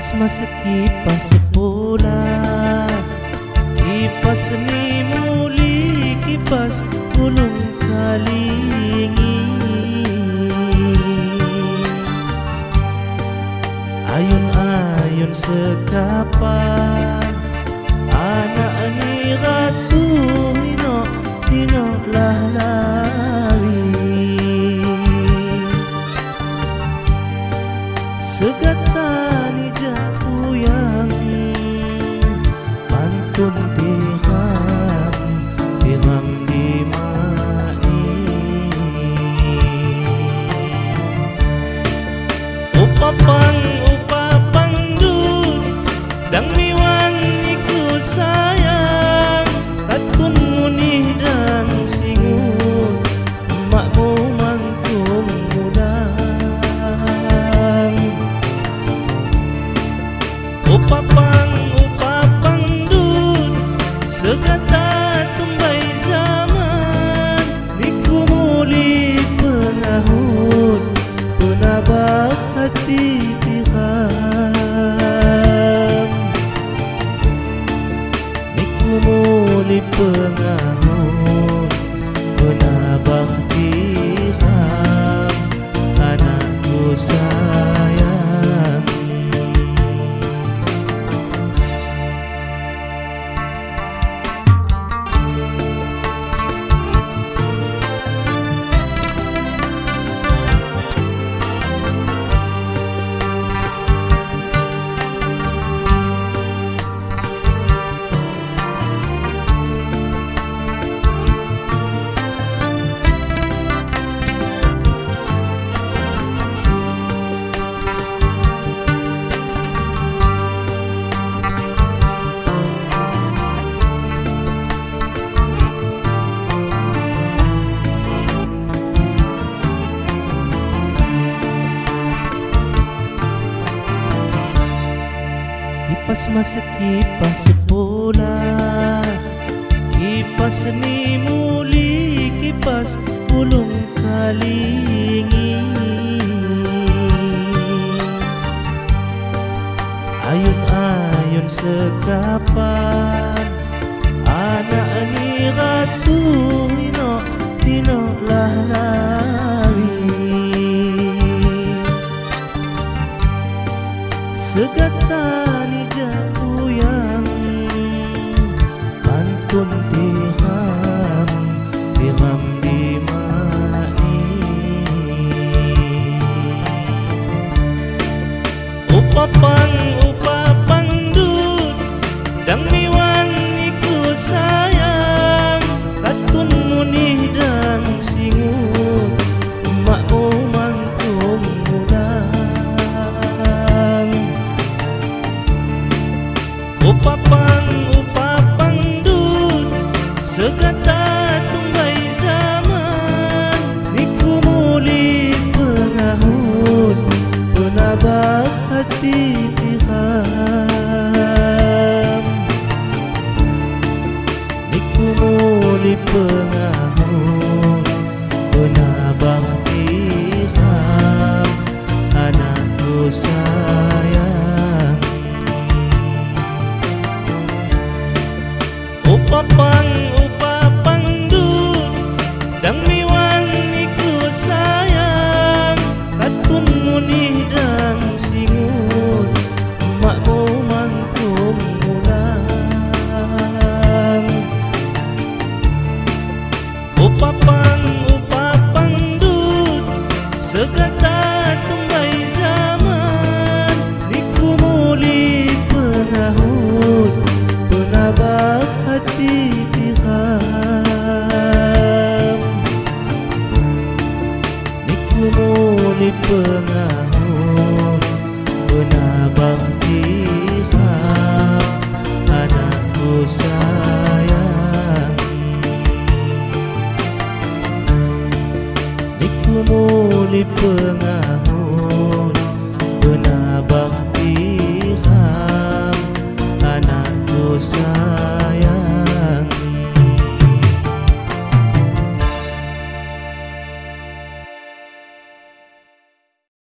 Kipas masuk kipas sepulas. Kipas ni muli kipas gunung kalingi. Ayun-ayun sekapan Anak ni ratu hino hino lah lawi Upapang upapang du Dang miwan iku sayang. Katun muni dan singut Makmu mangkum mudang Upapang upapang până Kipas masuk kipas sepulas Kipas ni muli kipas ulung kalingi. Ayun-ayun sekapan Anak ni ratu papang Upapang upapang du Segata tumbai zaman. Niku muli pengahut Penabah hati tiram. Niku muli pengahut Penabah tiram. Anakku sayang തൊലിപ്പുങ്ങ